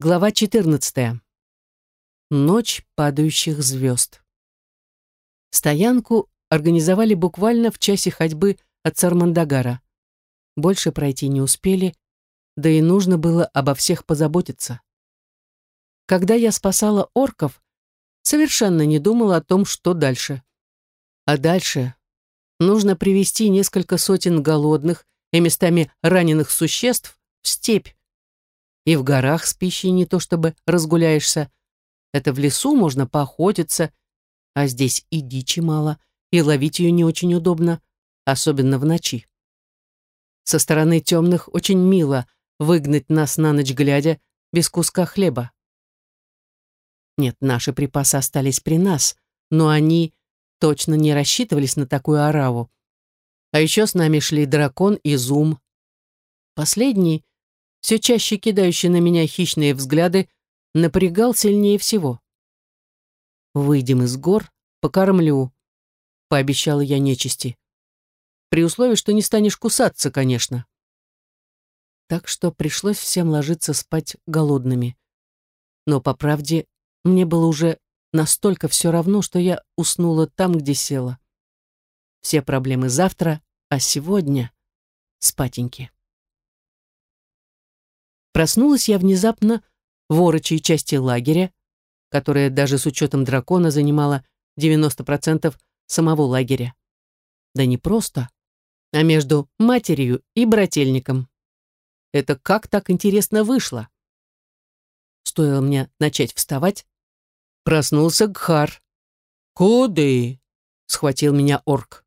Глава 14. Ночь падающих звезд. Стоянку организовали буквально в часе ходьбы от Сармандагара. Больше пройти не успели, да и нужно было обо всех позаботиться. Когда я спасала орков, совершенно не думала о том, что дальше. А дальше нужно привести несколько сотен голодных и местами раненых существ в степь, и в горах с пищей не то чтобы разгуляешься. Это в лесу можно поохотиться, а здесь и дичи мало, и ловить ее не очень удобно, особенно в ночи. Со стороны темных очень мило выгнать нас на ночь глядя без куска хлеба. Нет, наши припасы остались при нас, но они точно не рассчитывались на такую ораву. А еще с нами шли дракон и зум. Последний все чаще кидающий на меня хищные взгляды, напрягал сильнее всего. «Выйдем из гор, покормлю», — пообещала я нечисти. «При условии, что не станешь кусаться, конечно». Так что пришлось всем ложиться спать голодными. Но, по правде, мне было уже настолько все равно, что я уснула там, где села. Все проблемы завтра, а сегодня — спатеньки. Проснулась я внезапно в орочей части лагеря, которая даже с учетом дракона занимала 90% самого лагеря. Да не просто, а между матерью и брательником. Это как так интересно вышло? Стоило мне начать вставать, проснулся Гхар. «Куды?» — схватил меня орк.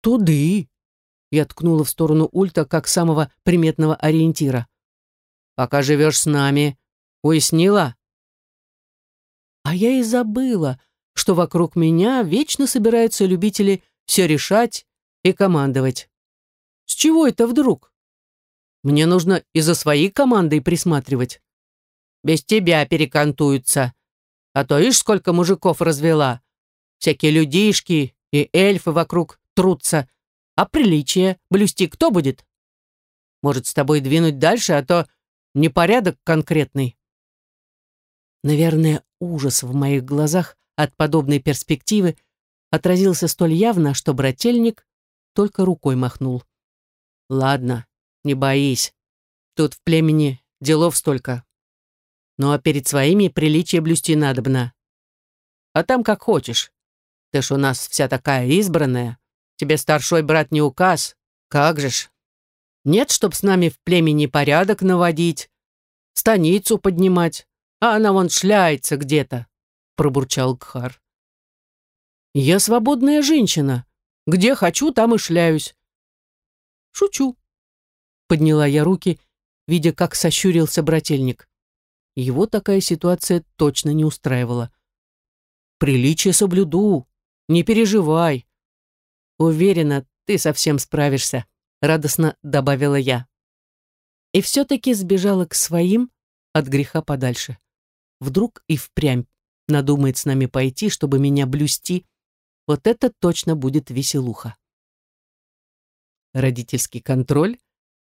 «Туды!» — я ткнула в сторону ульта как самого приметного ориентира пока живешь с нами. Уяснила?» А я и забыла, что вокруг меня вечно собираются любители все решать и командовать. С чего это вдруг? Мне нужно и за своей командой присматривать. Без тебя перекантуются. А то ишь, сколько мужиков развела. Всякие людишки и эльфы вокруг трутся. А приличие блюсти кто будет? Может, с тобой двинуть дальше, а то непорядок конкретный. Наверное, ужас в моих глазах от подобной перспективы отразился столь явно, что брательник только рукой махнул. «Ладно, не боись. Тут в племени делов столько. Ну а перед своими приличие блюсти надобно. А там как хочешь. Ты ж у нас вся такая избранная. Тебе старшой брат не указ. Как же ж. Нет, чтоб с нами в племени порядок наводить, станицу поднимать, а она вон шляется где-то», — пробурчал Гхар. «Я свободная женщина. Где хочу, там и шляюсь». «Шучу», — подняла я руки, видя, как сощурился брательник. Его такая ситуация точно не устраивала. «Приличие соблюду, не переживай. Уверена, ты совсем справишься» радостно добавила я. И все-таки сбежала к своим от греха подальше. Вдруг и впрямь надумает с нами пойти, чтобы меня блюсти. Вот это точно будет веселуха. Родительский контроль?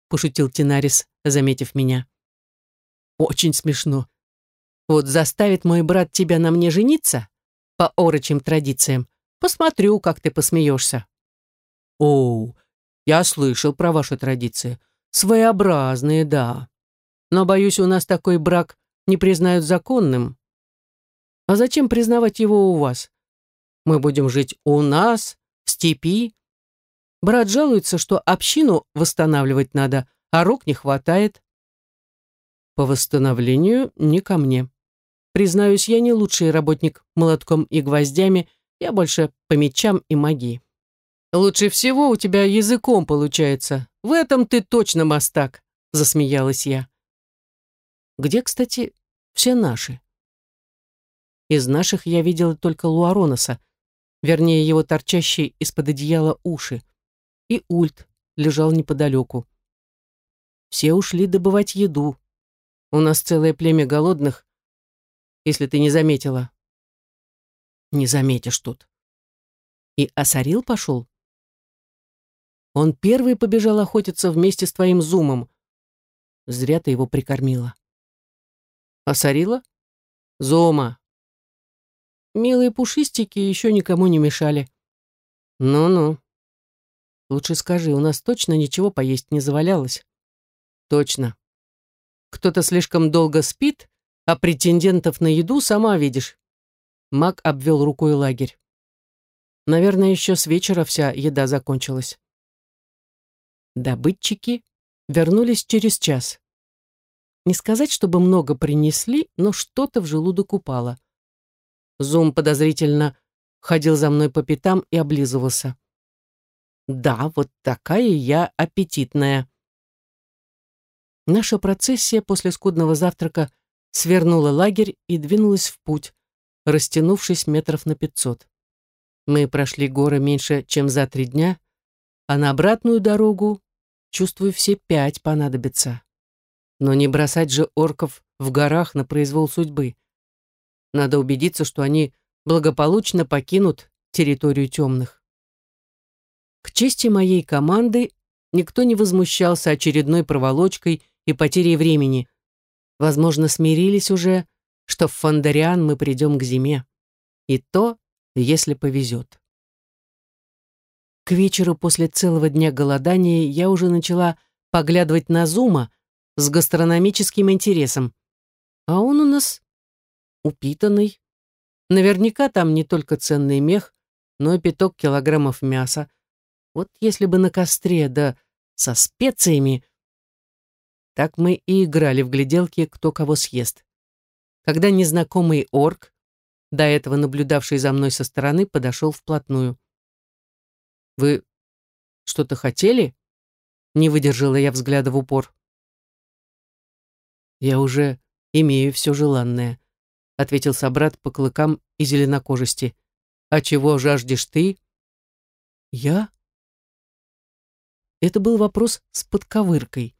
Пошутил Тинарис, заметив меня. Очень смешно. Вот заставит мой брат тебя на мне жениться? По орочим традициям. Посмотрю, как ты посмеешься. Оу, я слышал про ваши традиции. Своеобразные, да. Но, боюсь, у нас такой брак не признают законным. А зачем признавать его у вас? Мы будем жить у нас, в степи. Брат жалуется, что общину восстанавливать надо, а рук не хватает. По восстановлению не ко мне. Признаюсь, я не лучший работник молотком и гвоздями, я больше по мечам и магии. «Лучше всего у тебя языком получается. В этом ты точно мастак», — засмеялась я. «Где, кстати, все наши?» Из наших я видела только Луароноса, вернее, его торчащие из-под одеяла уши, и Ульт лежал неподалеку. Все ушли добывать еду. У нас целое племя голодных, если ты не заметила. Не заметишь тут. И Асарил пошел? Он первый побежал охотиться вместе с твоим зумом. Зря ты его прикормила. А Сарила? Зома. Милые пушистики еще никому не мешали. Ну-ну. Лучше скажи, у нас точно ничего поесть не завалялось? Точно. Кто-то слишком долго спит, а претендентов на еду сама видишь. Маг обвел рукой лагерь. Наверное, еще с вечера вся еда закончилась. Добытчики вернулись через час. Не сказать, чтобы много принесли, но что-то в желудок упало. Зум подозрительно ходил за мной по пятам и облизывался. Да, вот такая я аппетитная. Наша процессия после скудного завтрака свернула лагерь и двинулась в путь, растянувшись метров на пятьсот. Мы прошли горы меньше, чем за три дня, а на обратную дорогу, чувствую, все пять понадобится. Но не бросать же орков в горах на произвол судьбы. Надо убедиться, что они благополучно покинут территорию темных. К чести моей команды никто не возмущался очередной проволочкой и потерей времени. Возможно, смирились уже, что в Фондариан мы придем к зиме. И то если повезет. К вечеру после целого дня голодания я уже начала поглядывать на Зума с гастрономическим интересом. А он у нас упитанный. Наверняка там не только ценный мех, но и пяток килограммов мяса. Вот если бы на костре, да со специями. Так мы и играли в гляделки, кто кого съест. Когда незнакомый орк до этого наблюдавший за мной со стороны, подошел вплотную. «Вы что-то хотели?» Не выдержала я взгляда в упор. «Я уже имею все желанное», — ответил собрат по клыкам и зеленокожести. «А чего жаждешь ты?» «Я?» Это был вопрос с подковыркой.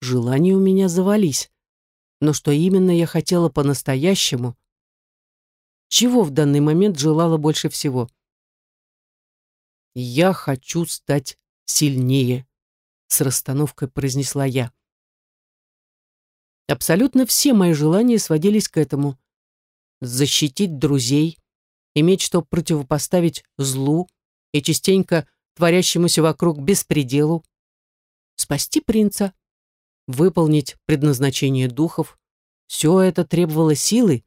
Желания у меня завались. Но что именно я хотела по-настоящему, чего в данный момент желала больше всего? «Я хочу стать сильнее», — с расстановкой произнесла я. Абсолютно все мои желания сводились к этому. Защитить друзей, иметь что противопоставить злу и частенько творящемуся вокруг беспределу, спасти принца, выполнить предназначение духов. Все это требовало силы,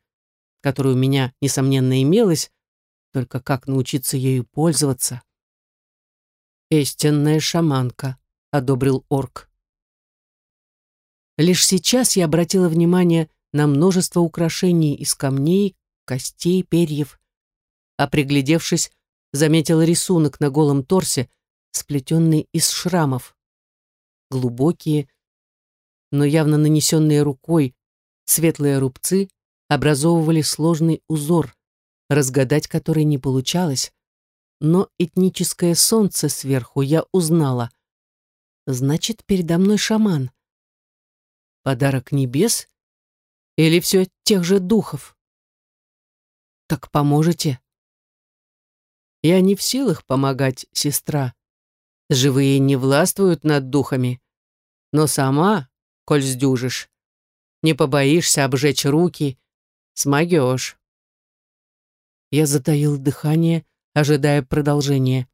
которая у меня, несомненно, имелась, только как научиться ею пользоваться? «Истинная шаманка», — одобрил орк. Лишь сейчас я обратила внимание на множество украшений из камней, костей, перьев, а приглядевшись, заметила рисунок на голом торсе, сплетенный из шрамов. Глубокие, но явно нанесенные рукой, светлые рубцы образовывали сложный узор, разгадать который не получалось, но этническое солнце сверху я узнала. Значит, передо мной шаман. Подарок небес? Или все тех же духов? Так поможете? Я не в силах помогать, сестра. Живые не властвуют над духами. Но сама, коль сдюжишь, не побоишься обжечь руки Смогешь. Я затаил дыхание, ожидая продолжения.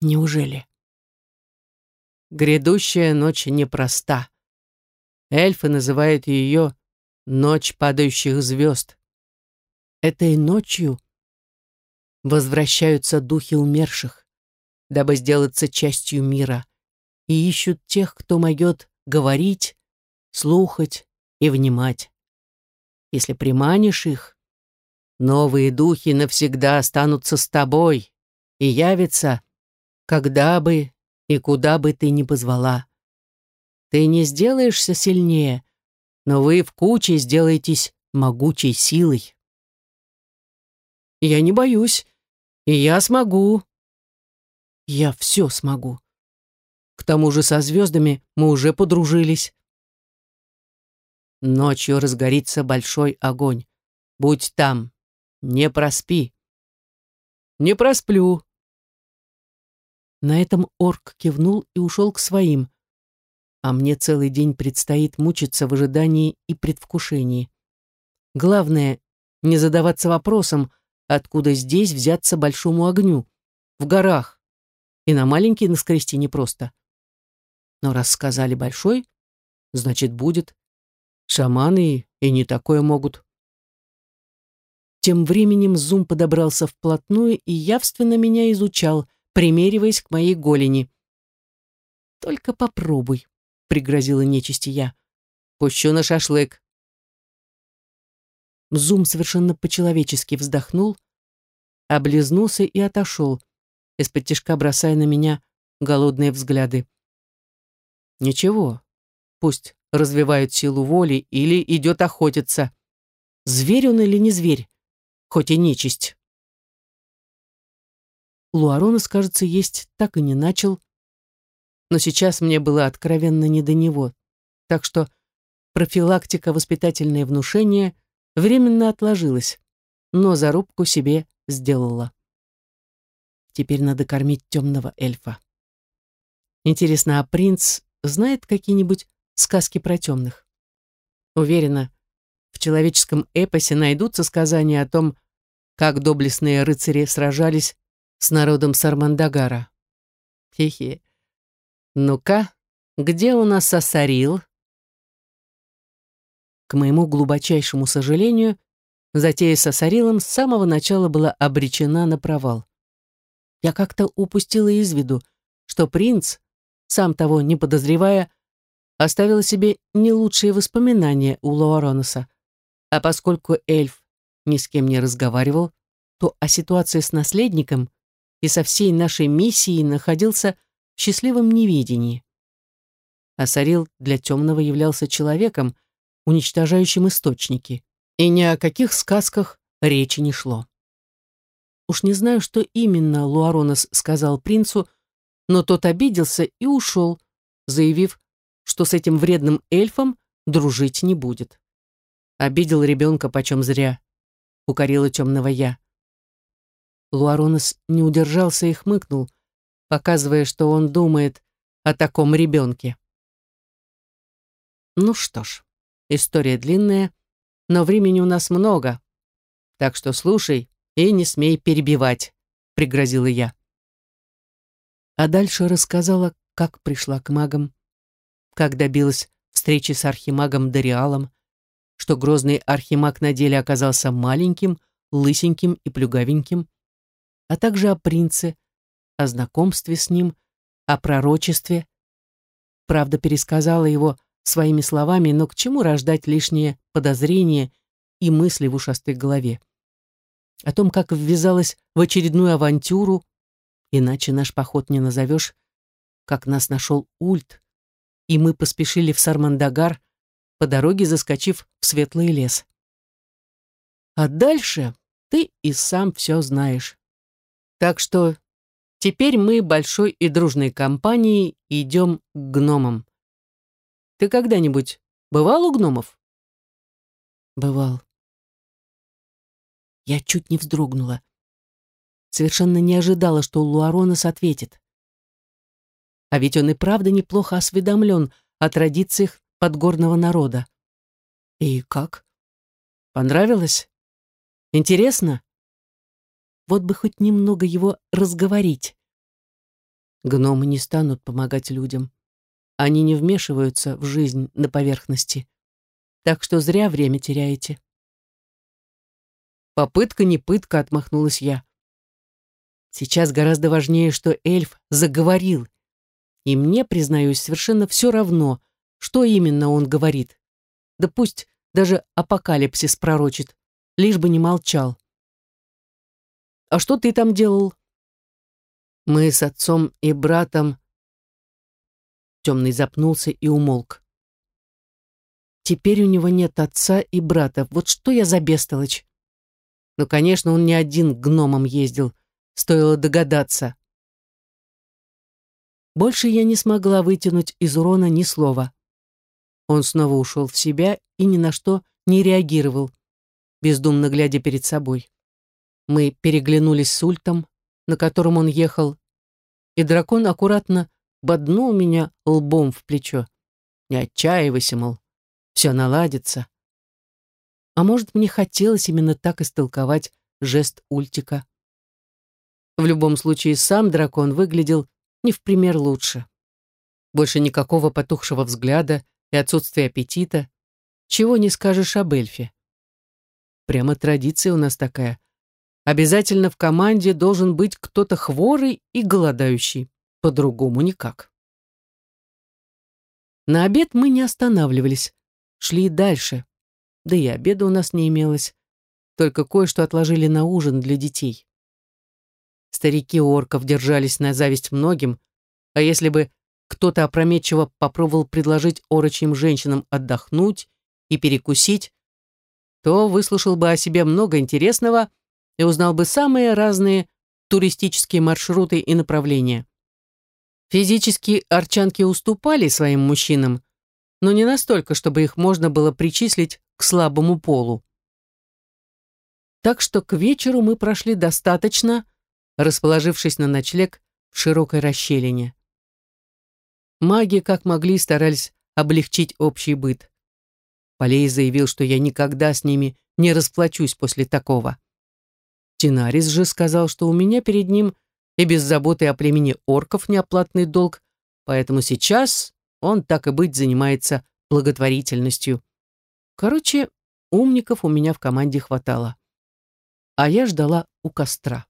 Неужели? Грядущая ночь непроста. Эльфы называют ее «ночь падающих звезд». Этой ночью возвращаются духи умерших, дабы сделаться частью мира, и ищут тех, кто могет говорить, слухать и внимать. Если приманишь их, новые духи навсегда останутся с тобой и явятся, когда бы и куда бы ты ни позвала. Ты не сделаешься сильнее, но вы в куче сделаетесь могучей силой. Я не боюсь, и я смогу. Я все смогу. К тому же со звездами мы уже подружились. Ночью разгорится большой огонь. Будь там, не проспи. Не просплю. На этом орк кивнул и ушел к своим, а мне целый день предстоит мучиться в ожидании и предвкушении. Главное, не задаваться вопросом, откуда здесь взяться большому огню. В горах. И на маленький наскрести непросто. Но раз сказали большой, значит будет. Шаманы и не такое могут. Тем временем Зум подобрался вплотную и явственно меня изучал, примериваясь к моей голени. «Только попробуй», — пригрозила нечисти я. «Пущу на шашлык». Зум совершенно по-человечески вздохнул, облизнулся и отошел, из-под тишка бросая на меня голодные взгляды. «Ничего, пусть развивает силу воли или идет охотиться. Зверь он или не зверь, хоть и нечисть». Луаронос, кажется, есть так и не начал, но сейчас мне было откровенно не до него, так что профилактика воспитательное внушение — временно отложилась, но зарубку себе сделала. Теперь надо кормить темного эльфа. Интересно, а принц знает какие-нибудь сказки про темных? Уверена, в человеческом эпосе найдутся сказания о том, как доблестные рыцари сражались с народом Сармандагара. Хе-хе. Ну-ка, где у нас Сосарил? К моему глубочайшему сожалению, затея с Асарилом с самого начала была обречена на провал. Я как-то упустила из виду, что принц, сам того не подозревая, оставил себе не лучшие воспоминания у Луароноса. А поскольку эльф ни с кем не разговаривал, то о ситуации с наследником и со всей нашей миссией находился в счастливом неведении. Асарил для темного являлся человеком, уничтожающим источники, и ни о каких сказках речи не шло. Уж не знаю, что именно Луаронос сказал принцу, но тот обиделся и ушел, заявив, что с этим вредным эльфом дружить не будет. Обидел ребенка почем зря, укорила темного я. Луаронос не удержался и хмыкнул, показывая, что он думает о таком ребенке. Ну что ж, История длинная, но времени у нас много. Так что слушай и не смей перебивать, пригрозила я. А дальше рассказала, как пришла к магам, как добилась встречи с архимагом Дариалом, что грозный архимаг на деле оказался маленьким, лысеньким и плюгавеньким, а также о принце, о знакомстве с ним, о пророчестве. Правда, пересказала его своими словами, но к чему рождать лишние подозрения и мысли в ушастой голове? О том, как ввязалась в очередную авантюру, иначе наш поход не назовешь, как нас нашел Ульт, и мы поспешили в Сармандагар, по дороге заскочив в светлый лес. А дальше ты и сам все знаешь. Так что теперь мы большой и дружной компанией идем к гномам. Ты когда-нибудь бывал у гномов? Бывал. Я чуть не вздрогнула. Совершенно не ожидала, что Луаронос ответит. А ведь он и правда неплохо осведомлен о традициях подгорного народа. И как? Понравилось? Интересно? Вот бы хоть немного его разговорить. Гномы не станут помогать людям. Они не вмешиваются в жизнь на поверхности. Так что зря время теряете. Попытка не пытка, отмахнулась я. Сейчас гораздо важнее, что эльф заговорил. И мне, признаюсь, совершенно все равно, что именно он говорит. Да пусть даже апокалипсис пророчит, лишь бы не молчал. «А что ты там делал?» Мы с отцом и братом Темный запнулся и умолк. Теперь у него нет отца и брата. Вот что я за бестолочь. Ну, конечно, он не один гномом ездил. Стоило догадаться. Больше я не смогла вытянуть из урона ни слова. Он снова ушел в себя и ни на что не реагировал, бездумно глядя перед собой. Мы переглянулись с ультом, на котором он ехал, и дракон аккуратно боднул меня лбом в плечо. Не отчаивайся, мол, все наладится. А может, мне хотелось именно так истолковать жест Ультика. В любом случае, сам дракон выглядел не в пример лучше. Больше никакого потухшего взгляда и отсутствия аппетита. Чего не скажешь об эльфе. Прямо традиция у нас такая. Обязательно в команде должен быть кто-то хворый и голодающий. По-другому никак. На обед мы не останавливались, шли дальше. Да и обеда у нас не имелось. Только кое-что отложили на ужин для детей. Старики орков держались на зависть многим, а если бы кто-то опрометчиво попробовал предложить орочьим женщинам отдохнуть и перекусить, то выслушал бы о себе много интересного и узнал бы самые разные туристические маршруты и направления. Физически арчанки уступали своим мужчинам, но не настолько, чтобы их можно было причислить к слабому полу. Так что к вечеру мы прошли достаточно, расположившись на ночлег в широкой расщелине. Маги, как могли, старались облегчить общий быт. Полей заявил, что я никогда с ними не расплачусь после такого. Тинарис же сказал, что у меня перед ним и без заботы о племени орков неоплатный долг, поэтому сейчас он, так и быть, занимается благотворительностью. Короче, умников у меня в команде хватало. А я ждала у костра.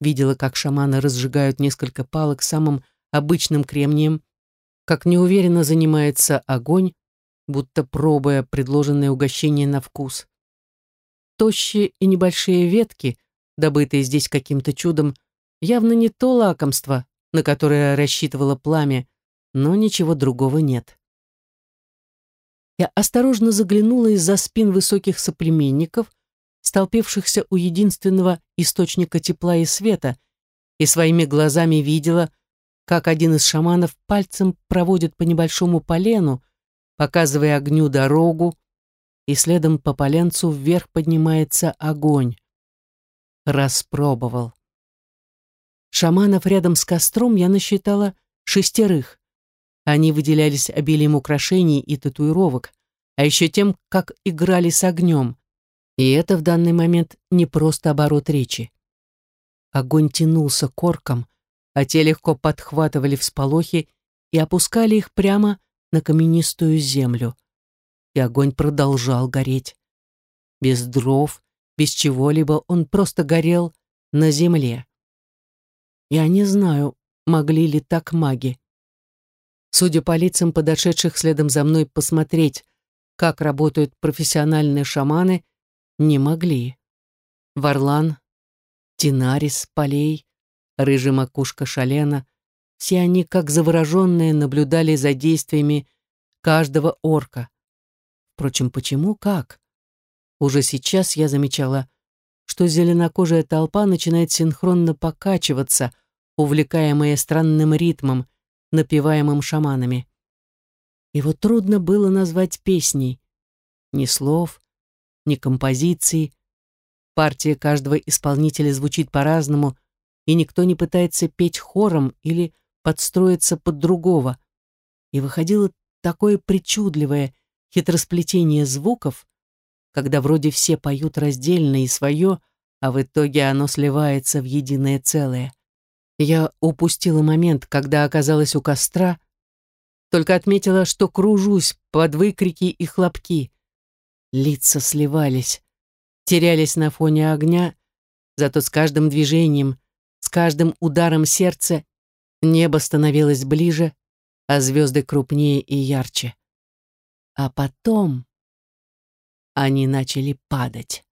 Видела, как шаманы разжигают несколько палок самым обычным кремнием, как неуверенно занимается огонь, будто пробуя предложенное угощение на вкус. Тощие и небольшие ветки, добытые здесь каким-то чудом, явно не то лакомство, на которое рассчитывало пламя, но ничего другого нет. Я осторожно заглянула из-за спин высоких соплеменников, столпившихся у единственного источника тепла и света, и своими глазами видела, как один из шаманов пальцем проводит по небольшому полену, показывая огню дорогу, и следом по поленцу вверх поднимается огонь. Распробовал. Шаманов рядом с костром я насчитала шестерых. Они выделялись обилием украшений и татуировок, а еще тем, как играли с огнем. И это в данный момент не просто оборот речи. Огонь тянулся корком, а те легко подхватывали всполохи и опускали их прямо на каменистую землю. И огонь продолжал гореть. Без дров, без чего-либо он просто горел на земле. Я не знаю, могли ли так маги. Судя по лицам подошедших следом за мной посмотреть, как работают профессиональные шаманы, не могли. Варлан, Тинарис, Полей, рыжая макушка Шалена, все они, как завороженные, наблюдали за действиями каждого орка. Впрочем, почему, как? Уже сейчас я замечала, что зеленокожая толпа начинает синхронно покачиваться, увлекаемая странным ритмом, напеваемым шаманами. Его трудно было назвать песней. Ни слов, ни композиции. Партия каждого исполнителя звучит по-разному, и никто не пытается петь хором или подстроиться под другого. И выходило такое причудливое хитросплетение звуков, когда вроде все поют раздельно и свое, а в итоге оно сливается в единое целое. Я упустила момент, когда оказалась у костра, только отметила, что кружусь под выкрики и хлопки. Лица сливались, терялись на фоне огня, зато с каждым движением, с каждым ударом сердца небо становилось ближе, а звезды крупнее и ярче. А потом они начали падать.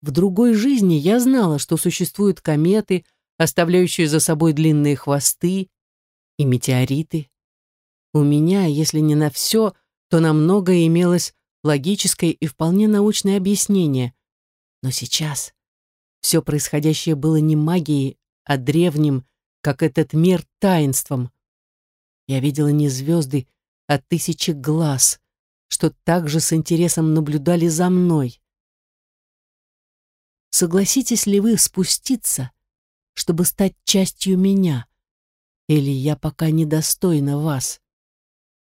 В другой жизни я знала, что существуют кометы, оставляющие за собой длинные хвосты, и метеориты. У меня, если не на все, то на многое имелось логическое и вполне научное объяснение. Но сейчас все происходящее было не магией, а древним, как этот мир, таинством. Я видела не звезды, а тысячи глаз, что также с интересом наблюдали за мной. Согласитесь ли вы спуститься, чтобы стать частью меня? Или я пока недостойна вас?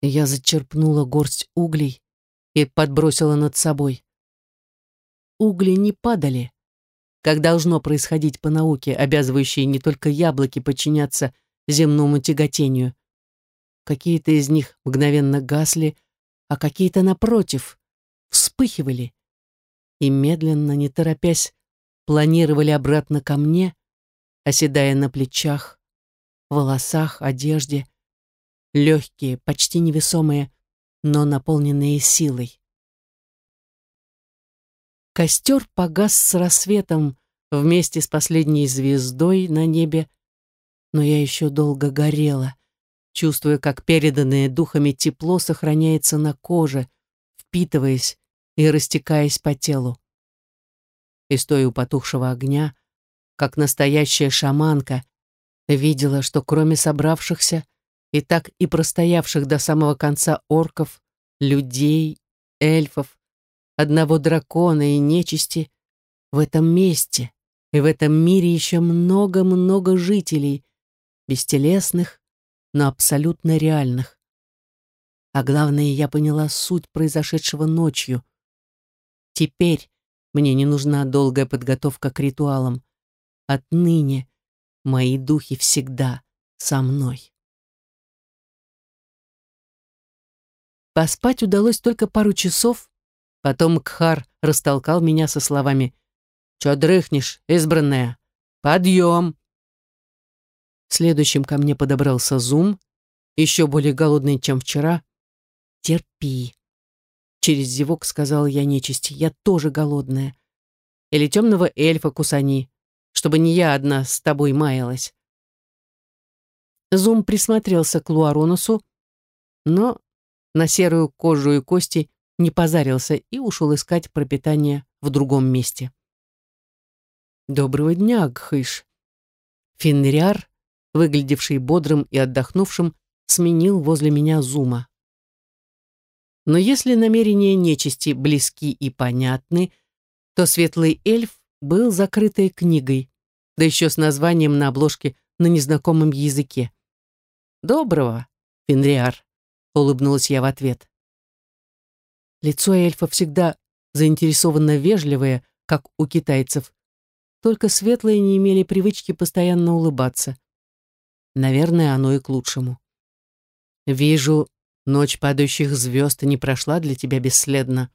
Я зачерпнула горсть углей и подбросила над собой. Угли не падали, как должно происходить по науке, обязывающей не только яблоки подчиняться земному тяготению. Какие-то из них мгновенно гасли, а какие-то, напротив, вспыхивали и, медленно, не торопясь, планировали обратно ко мне, оседая на плечах, волосах, одежде, легкие, почти невесомые, но наполненные силой. Костер погас с рассветом вместе с последней звездой на небе, но я еще долго горела, чувствуя, как переданное духами тепло сохраняется на коже, впитываясь и растекаясь по телу. И стоя у потухшего огня, как настоящая шаманка, видела, что кроме собравшихся и так и простоявших до самого конца орков, людей, эльфов, одного дракона и нечисти, в этом месте и в этом мире еще много-много жителей, бестелесных, но абсолютно реальных. А главное, я поняла суть произошедшего ночью. Теперь мне не нужна долгая подготовка к ритуалам. Отныне мои духи всегда со мной. Поспать удалось только пару часов, потом Кхар растолкал меня со словами «Чё дрыхнешь, избранная? Подъем!» Следующим ко мне подобрался Зум, еще более голодный, чем вчера. «Терпи!» Через зевок сказал я нечисти, «Я тоже голодная. Или темного эльфа кусани, чтобы не я одна с тобой маялась». Зум присмотрелся к Луаронусу, но на серую кожу и кости не позарился и ушел искать пропитание в другом месте. «Доброго дня, Гхыш!» Фенриар, выглядевший бодрым и отдохнувшим, сменил возле меня зума. Но если намерения нечисти близки и понятны, то светлый эльф был закрытой книгой, да еще с названием на обложке на незнакомом языке. «Доброго, Фенриар!» улыбнулась я в ответ. Лицо эльфа всегда заинтересованно вежливое, как у китайцев. Только светлые не имели привычки постоянно улыбаться. Наверное, оно и к лучшему. Вижу, ночь падающих звезд не прошла для тебя бесследно.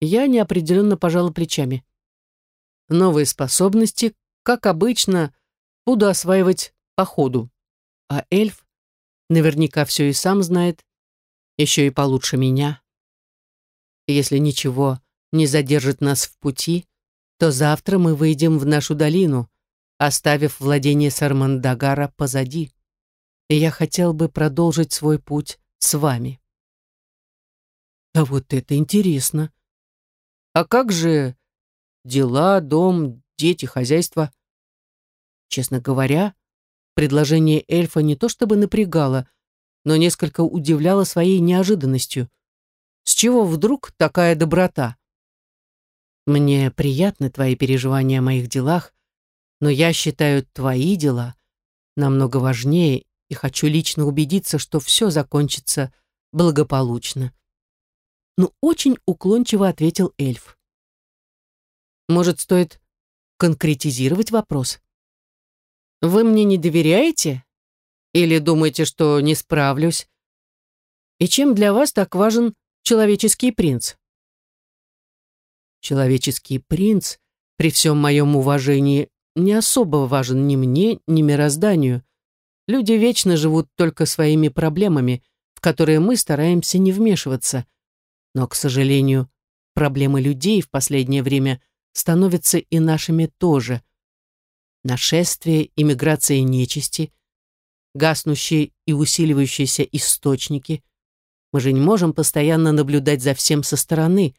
Я неопределенно пожала плечами. Новые способности, как обычно, буду осваивать по ходу. А эльф Наверняка все и сам знает, еще и получше меня. Если ничего не задержит нас в пути, то завтра мы выйдем в нашу долину, оставив владение Сармандагара позади. И я хотел бы продолжить свой путь с вами. А вот это интересно. А как же дела, дом, дети, хозяйство? Честно говоря, Предложение эльфа не то чтобы напрягало, но несколько удивляло своей неожиданностью. С чего вдруг такая доброта? Мне приятны твои переживания о моих делах, но я считаю твои дела намного важнее и хочу лично убедиться, что все закончится благополучно. Ну, очень уклончиво ответил эльф. Может, стоит конкретизировать вопрос? Вы мне не доверяете? Или думаете, что не справлюсь? И чем для вас так важен человеческий принц? Человеческий принц, при всем моем уважении, не особо важен ни мне, ни мирозданию. Люди вечно живут только своими проблемами, в которые мы стараемся не вмешиваться. Но, к сожалению, проблемы людей в последнее время становятся и нашими тоже – нашествие и миграция нечисти, гаснущие и усиливающиеся источники. Мы же не можем постоянно наблюдать за всем со стороны.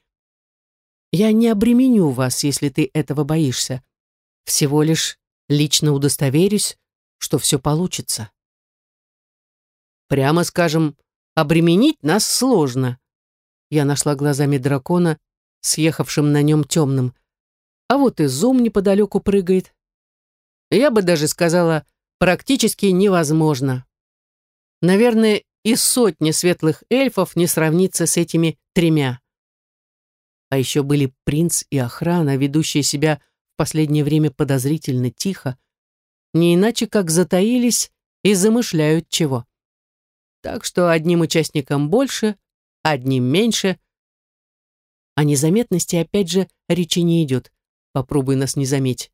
Я не обременю вас, если ты этого боишься. Всего лишь лично удостоверюсь, что все получится. Прямо скажем, обременить нас сложно. Я нашла глазами дракона, съехавшим на нем темным. А вот и зум неподалеку прыгает. Я бы даже сказала, практически невозможно. Наверное, и сотни светлых эльфов не сравнится с этими тремя. А еще были принц и охрана, ведущие себя в последнее время подозрительно тихо, не иначе как затаились и замышляют чего. Так что одним участникам больше, одним меньше. О незаметности опять же речи не идет. Попробуй нас не заметь.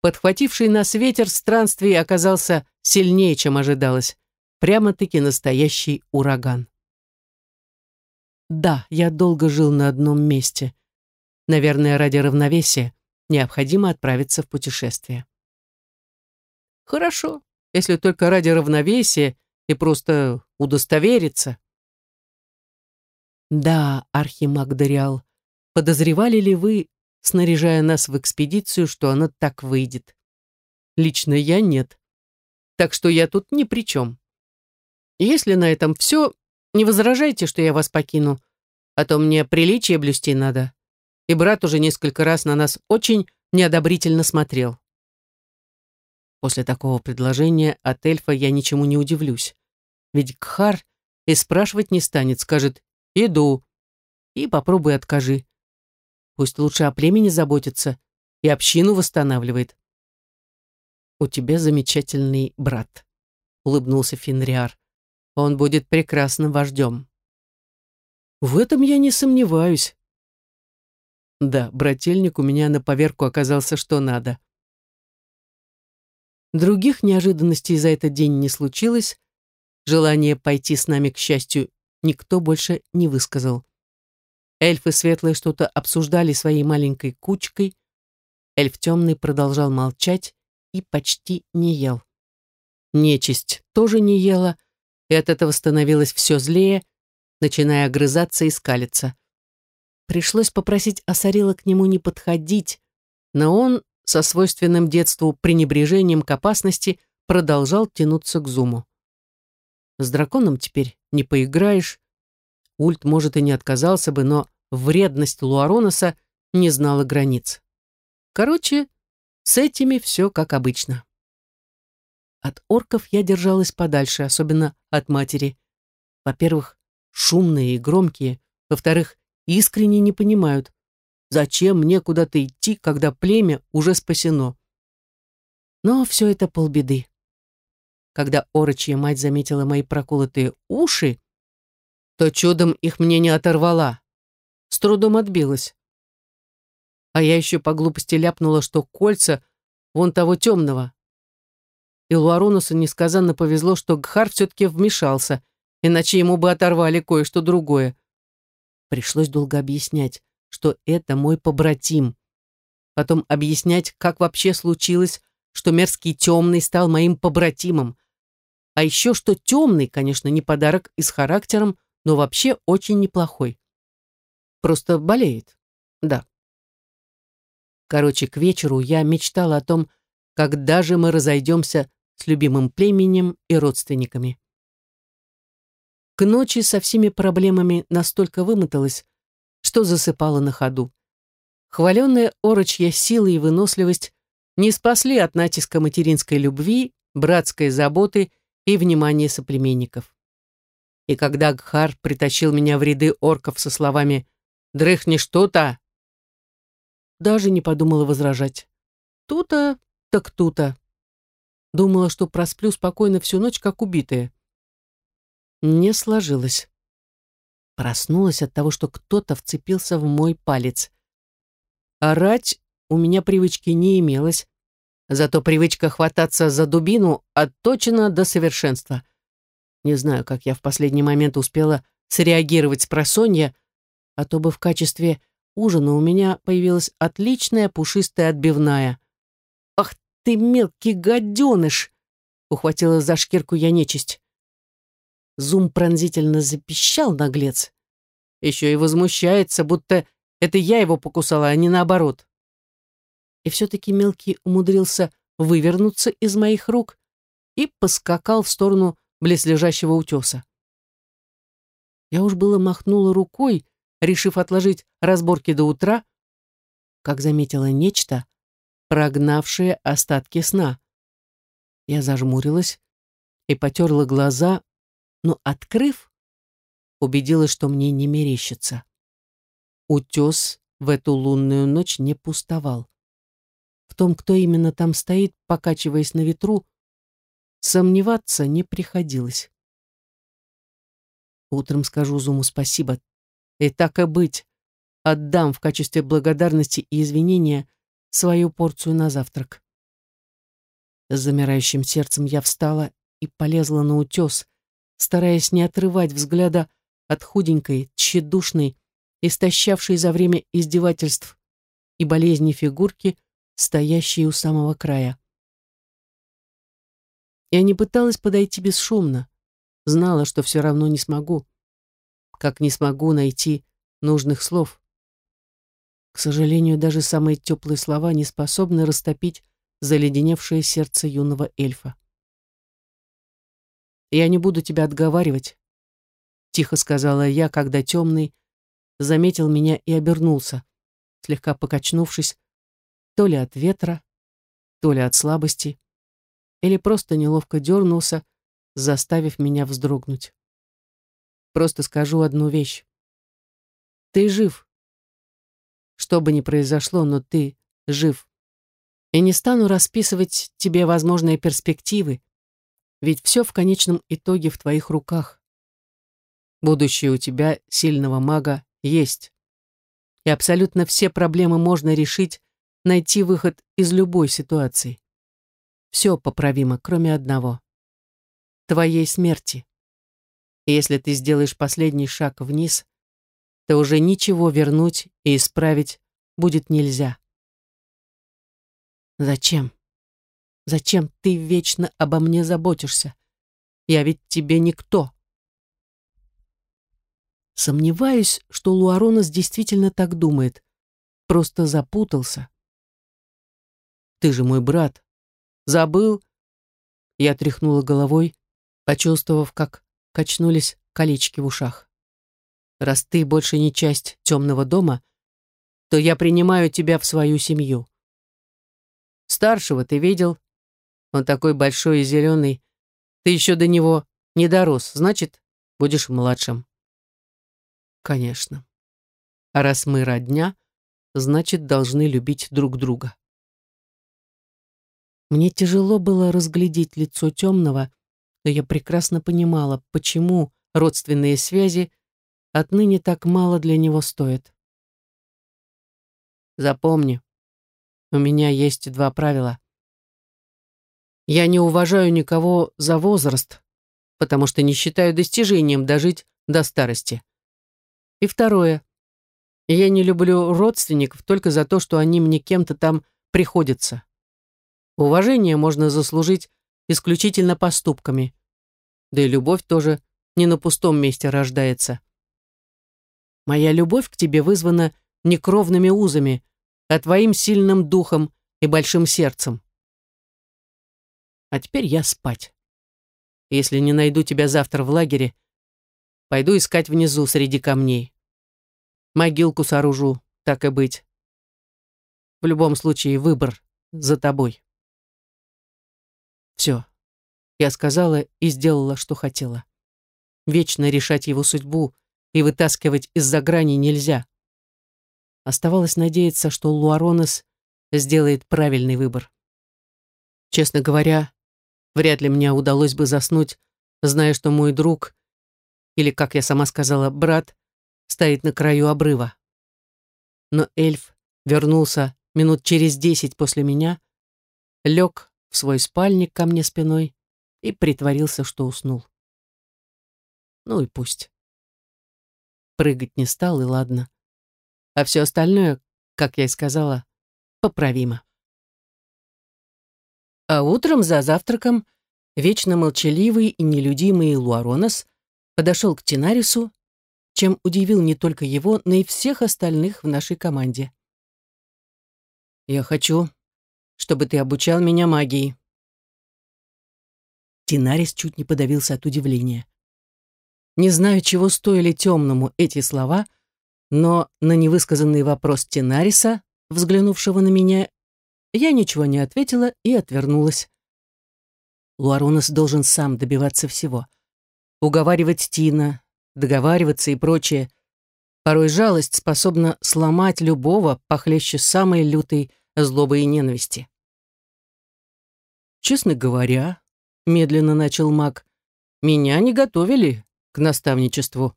Подхвативший нас ветер странствий оказался сильнее, чем ожидалось. Прямо-таки настоящий ураган. Да, я долго жил на одном месте. Наверное, ради равновесия необходимо отправиться в путешествие. Хорошо, если только ради равновесия и просто удостовериться. Да, Архимаг Дориал, подозревали ли вы, снаряжая нас в экспедицию, что она так выйдет? Лично я нет. Так что я тут ни при чем. Если на этом все, не возражайте, что я вас покину, а то мне приличие блюсти надо. И брат уже несколько раз на нас очень неодобрительно смотрел. После такого предложения от эльфа я ничему не удивлюсь. Ведь Кхар и спрашивать не станет, скажет «иду» и попробуй откажи. Пусть лучше о племени заботится и общину восстанавливает. «У тебя замечательный брат», — улыбнулся Финриар. «Он будет прекрасным вождем». «В этом я не сомневаюсь». Да, брательник у меня на поверку оказался что надо. Других неожиданностей за этот день не случилось. Желание пойти с нами, к счастью, никто больше не высказал. Эльфы светлые что-то обсуждали своей маленькой кучкой. Эльф темный продолжал молчать и почти не ел. Нечисть тоже не ела, и от этого становилось все злее, начиная огрызаться и скалиться. Пришлось попросить Асарила к нему не подходить, но он со свойственным детству пренебрежением к опасности продолжал тянуться к зуму. С драконом теперь не поиграешь. Ульт, может, и не отказался бы, но вредность Луароноса не знала границ. Короче, с этими все как обычно. От орков я держалась подальше, особенно от матери. Во-первых, шумные и громкие. Во-вторых, искренне не понимают, Зачем мне куда-то идти, когда племя уже спасено? Но все это полбеды. Когда орочья мать заметила мои проколотые уши, то чудом их мне не оторвала. С трудом отбилась. А я еще по глупости ляпнула, что кольца вон того темного. И Луаронусу несказанно повезло, что Гхар все-таки вмешался, иначе ему бы оторвали кое-что другое. Пришлось долго объяснять, что это мой побратим. Потом объяснять, как вообще случилось, что мерзкий темный стал моим побратимом. А еще что темный, конечно, не подарок и с характером, но вообще очень неплохой. Просто болеет. Да. Короче, к вечеру я мечтала о том, когда же мы разойдемся с любимым племенем и родственниками. К ночи со всеми проблемами настолько вымоталась, что засыпала на ходу. Хваленная орочья сила и выносливость не спасли от натиска материнской любви, братской заботы и внимания соплеменников. И когда Гхар притащил меня в ряды орков со словами «Дрыхни что-то!», даже не подумала возражать. Тута, так тута. Думала, что просплю спокойно всю ночь, как убитая. Не сложилось. Проснулась от того, что кто-то вцепился в мой палец. Орать у меня привычки не имелось, зато привычка хвататься за дубину отточена до совершенства. Не знаю, как я в последний момент успела среагировать с просонья, а то бы в качестве ужина у меня появилась отличная пушистая отбивная. «Ах ты, мелкий гаденыш!» — ухватила за шкирку я нечисть. Зум пронзительно запищал наглец. Еще и возмущается, будто это я его покусала, а не наоборот. И все-таки мелкий умудрился вывернуться из моих рук и поскакал в сторону близлежащего утеса. Я уж было махнула рукой, решив отложить разборки до утра, как заметила нечто, прогнавшее остатки сна. Я зажмурилась и потерла глаза, но, открыв, убедилась, что мне не мерещится. Утес в эту лунную ночь не пустовал. В том, кто именно там стоит, покачиваясь на ветру, сомневаться не приходилось. Утром скажу Зуму спасибо. И так и быть, отдам в качестве благодарности и извинения свою порцию на завтрак. С замирающим сердцем я встала и полезла на утес, стараясь не отрывать взгляда от худенькой, тщедушной, истощавшей за время издевательств и болезни фигурки, стоящей у самого края. Я не пыталась подойти бесшумно, знала, что все равно не смогу, как не смогу найти нужных слов. К сожалению, даже самые теплые слова не способны растопить заледеневшее сердце юного эльфа. «Я не буду тебя отговаривать», — тихо сказала я, когда темный заметил меня и обернулся, слегка покачнувшись, то ли от ветра, то ли от слабости, или просто неловко дернулся, заставив меня вздрогнуть. Просто скажу одну вещь. Ты жив. Что бы ни произошло, но ты жив. И не стану расписывать тебе возможные перспективы, ведь все в конечном итоге в твоих руках. Будущее у тебя, сильного мага, есть. И абсолютно все проблемы можно решить, найти выход из любой ситуации. Все поправимо, кроме одного. Твоей смерти. И если ты сделаешь последний шаг вниз, то уже ничего вернуть и исправить будет нельзя. Зачем? Зачем ты вечно обо мне заботишься? Я ведь тебе никто. Сомневаюсь, что Луаронос действительно так думает. Просто запутался. Ты же мой брат. Забыл? Я тряхнула головой, почувствовав, как качнулись колечки в ушах. Раз ты больше не часть темного дома, то я принимаю тебя в свою семью. Старшего ты видел, он такой большой и зеленый. Ты еще до него не дорос, значит, будешь младшим. Конечно. А раз мы родня, значит, должны любить друг друга. Мне тяжело было разглядеть лицо темного, но я прекрасно понимала, почему родственные связи отныне так мало для него стоят. Запомни, у меня есть два правила. Я не уважаю никого за возраст, потому что не считаю достижением дожить до старости. И второе. Я не люблю родственников только за то, что они мне кем-то там приходятся. Уважение можно заслужить исключительно поступками. Да и любовь тоже не на пустом месте рождается. Моя любовь к тебе вызвана не кровными узами, а твоим сильным духом и большим сердцем. А теперь я спать. Если не найду тебя завтра в лагере, пойду искать внизу среди камней. Могилку сооружу, так и быть. В любом случае, выбор за тобой. Все. Я сказала и сделала, что хотела. Вечно решать его судьбу и вытаскивать из-за грани нельзя. Оставалось надеяться, что Луаронес сделает правильный выбор. Честно говоря, Вряд ли мне удалось бы заснуть, зная, что мой друг, или, как я сама сказала, брат, стоит на краю обрыва. Но эльф вернулся минут через десять после меня, лег в свой спальник ко мне спиной и притворился, что уснул. Ну и пусть. Прыгать не стал, и ладно. А все остальное, как я и сказала, поправимо. А утром за завтраком вечно молчаливый и нелюдимый Луаронос подошел к Тинарису, чем удивил не только его, но и всех остальных в нашей команде. «Я хочу, чтобы ты обучал меня магии». Тинарис чуть не подавился от удивления. Не знаю, чего стоили темному эти слова, но на невысказанный вопрос Тинариса, взглянувшего на меня, я ничего не ответила и отвернулась. Луаронос должен сам добиваться всего. Уговаривать Тина, договариваться и прочее. Порой жалость способна сломать любого похлеще самой лютой злобы и ненависти. «Честно говоря», — медленно начал маг, — «меня не готовили наставничеству.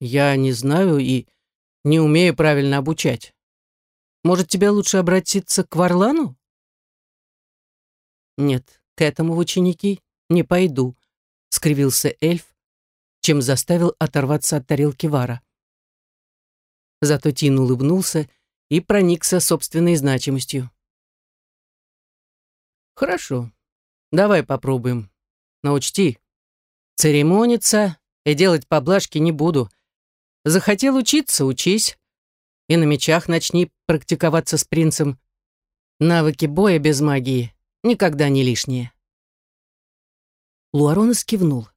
Я не знаю и не умею правильно обучать. Может, тебе лучше обратиться к Варлану?» «Нет, к этому в ученики не пойду», — скривился эльф, чем заставил оторваться от тарелки Вара. Зато Тин улыбнулся и проникся собственной значимостью. «Хорошо, давай попробуем. Но учти, церемониться и делать поблажки не буду. Захотел учиться — учись. И на мечах начни практиковаться с принцем. Навыки боя без магии никогда не лишние». Луаронес кивнул.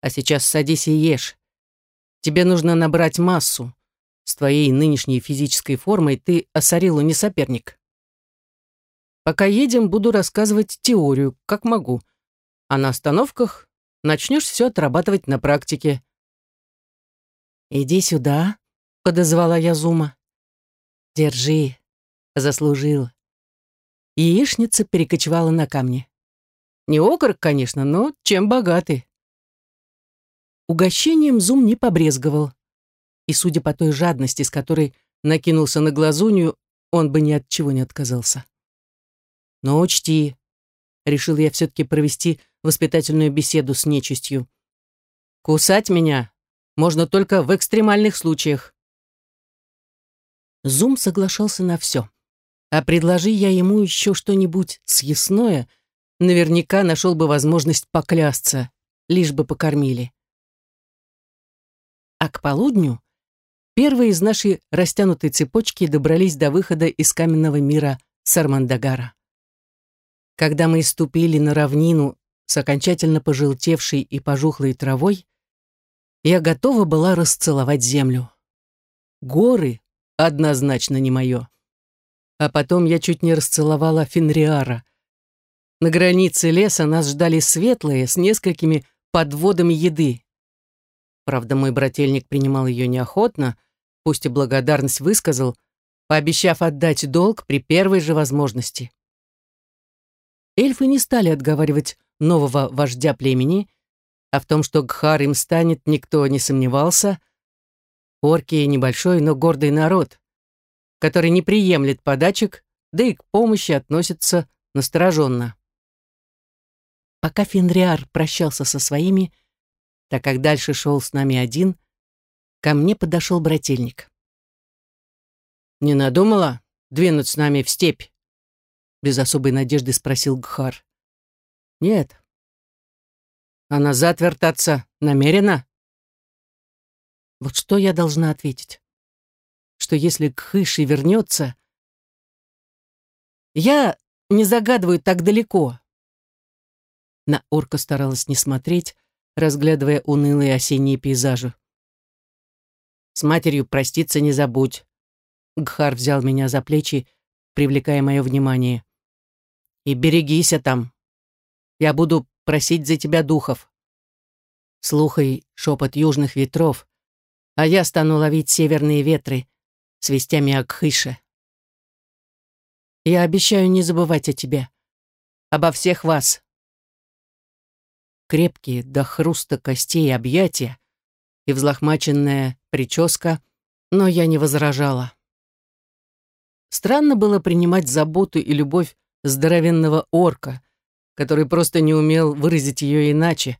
«А сейчас садись и ешь. Тебе нужно набрать массу. С твоей нынешней физической формой ты Асарилу не соперник. Пока едем, буду рассказывать теорию, как могу. А на остановках начнешь все отрабатывать на практике. «Иди сюда», — подозвала я Зума. «Держи», — заслужил. Яичница перекочевала на камни. Не окорок, конечно, но чем богаты. Угощением Зум не побрезговал и, судя по той жадности, с которой накинулся на глазунью, он бы ни от чего не отказался. Но учти, решил я все-таки провести воспитательную беседу с нечистью. Кусать меня можно только в экстремальных случаях. Зум соглашался на все. А предложи я ему еще что-нибудь съестное, наверняка нашел бы возможность поклясться, лишь бы покормили. А к полудню Первые из нашей растянутой цепочки добрались до выхода из каменного мира Сармандагара. Когда мы ступили на равнину с окончательно пожелтевшей и пожухлой травой, я готова была расцеловать землю. Горы однозначно не мое. А потом я чуть не расцеловала Фенриара. На границе леса нас ждали светлые с несколькими подводами еды. Правда, мой брательник принимал ее неохотно, пусть и благодарность высказал, пообещав отдать долг при первой же возможности. Эльфы не стали отговаривать нового вождя племени, а в том, что Гхар им станет, никто не сомневался. Орки — небольшой, но гордый народ, который не приемлет подачек, да и к помощи относится настороженно. Пока Фенриар прощался со своими, так как дальше шел с нами один, Ко мне подошел брательник. «Не надумала двинуть с нами в степь?» Без особой надежды спросил Гхар. «Нет». «А назад вертаться намерена?» Вот что я должна ответить? Что если Кхыши вернется... Я не загадываю так далеко. На орка старалась не смотреть, разглядывая унылые осенние пейзажи. С матерью проститься не забудь. Гхар взял меня за плечи, привлекая мое внимание. И берегись там. Я буду просить за тебя духов. Слухай шепот южных ветров, а я стану ловить северные ветры с вестями Акхыше. Я обещаю не забывать о тебе, обо всех вас. Крепкие до хруста костей объятия и взлохмаченная прическа, но я не возражала. Странно было принимать заботу и любовь здоровенного орка, который просто не умел выразить ее иначе,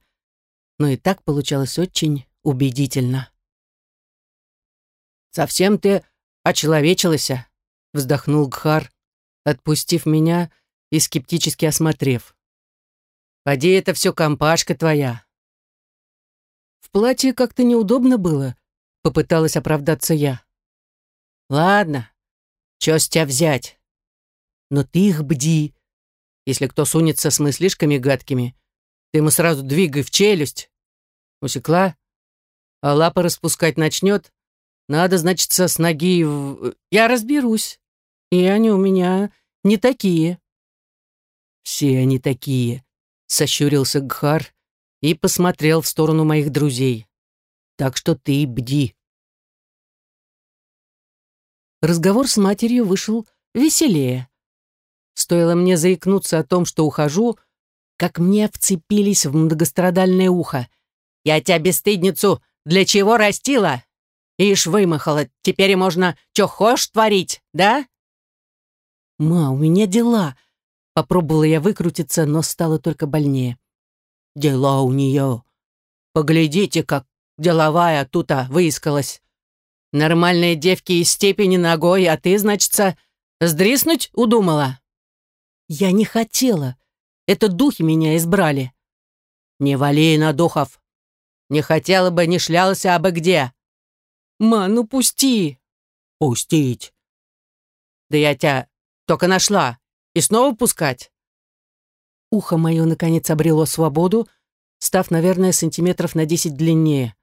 но и так получалось очень убедительно. «Совсем ты очеловечилась», — вздохнул Гхар, отпустив меня и скептически осмотрев. «Поди, это все компашка твоя». В платье как-то неудобно было, Попыталась оправдаться я. Ладно, чё с тебя взять? Но ты их бди. Если кто сунется с мыслишками гадкими, ты ему сразу двигай в челюсть. Усекла? А лапы распускать начнет? Надо, значит, с ноги в... Я разберусь. И они у меня не такие. Все они такие, сощурился Гхар и посмотрел в сторону моих друзей. Так что ты бди. Разговор с матерью вышел веселее. Стоило мне заикнуться о том, что ухожу, как мне вцепились в многострадальное ухо. «Я тебя, бесстыдницу, для чего растила? Ишь, вымахала, теперь можно чё хошь творить, да?» «Ма, у меня дела!» Попробовала я выкрутиться, но стало только больнее. «Дела у нее. Поглядите, как деловая тута выискалась. Нормальные девки из степени ногой, а ты, значится, сдриснуть удумала?» «Я не хотела. Это духи меня избрали». «Не вали на духов. Не хотела бы, не шлялась, а бы где». «Ма, ну пусти!» «Пустить!» «Да я тебя только нашла. И снова пускать?» Ухо мое, наконец, обрело свободу, став, наверное, сантиметров на десять длиннее.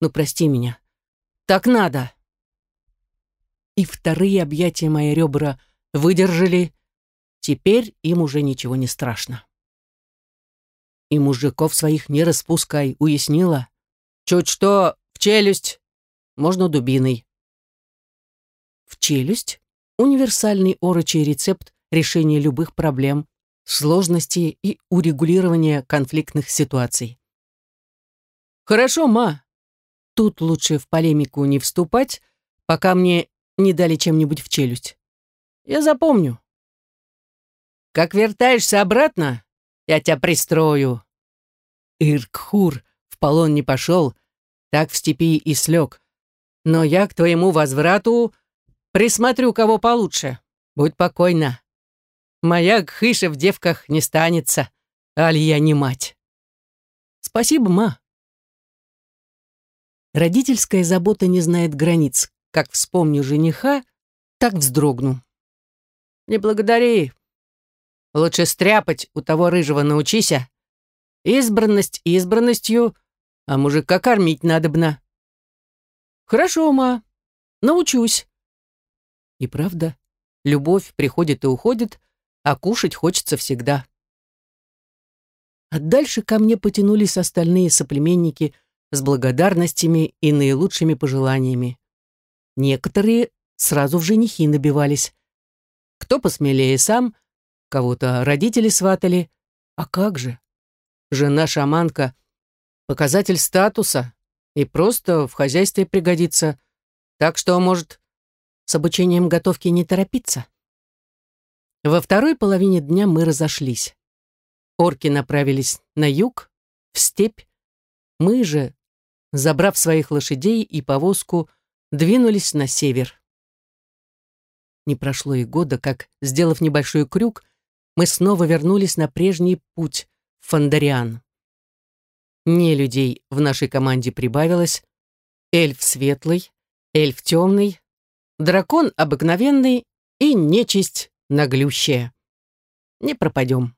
«Ну, прости меня. Так надо!» И вторые объятия мои ребра выдержали. Теперь им уже ничего не страшно. И мужиков своих не распускай, уяснила? Чуть что в челюсть, можно дубиной. В челюсть — универсальный орочий рецепт решения любых проблем, сложностей и урегулирования конфликтных ситуаций. «Хорошо, ма. Тут лучше в полемику не вступать, пока мне не дали чем-нибудь в челюсть. Я запомню. Как вертаешься обратно, я тебя пристрою». Иркхур в полон не пошел, так в степи и слег. Но я к твоему возврату присмотрю кого получше. Будь покойна. Моя гхыша в девках не станется, аль я не мать. Спасибо, ма. Родительская забота не знает границ. Как вспомню жениха, так вздрогну. Не благодари. Лучше стряпать у того рыжего научися. Избранность избранностью, а мужика кормить надобно. «Хорошо, ма, научусь». И правда, любовь приходит и уходит, а кушать хочется всегда. А дальше ко мне потянулись остальные соплеменники с благодарностями и наилучшими пожеланиями. Некоторые сразу в женихи набивались. Кто посмелее сам, кого-то родители сватали. А как же? Жена-шаманка — показатель статуса, и просто в хозяйстве пригодится. Так что, может, с обучением готовки не торопиться. Во второй половине дня мы разошлись. Орки направились на юг, в степь. Мы же, забрав своих лошадей и повозку, двинулись на север. Не прошло и года, как, сделав небольшой крюк, мы снова вернулись на прежний путь в Фондариан. Не людей в нашей команде прибавилось. Эльф светлый, эльф темный, дракон обыкновенный и нечисть наглющая. Не пропадем.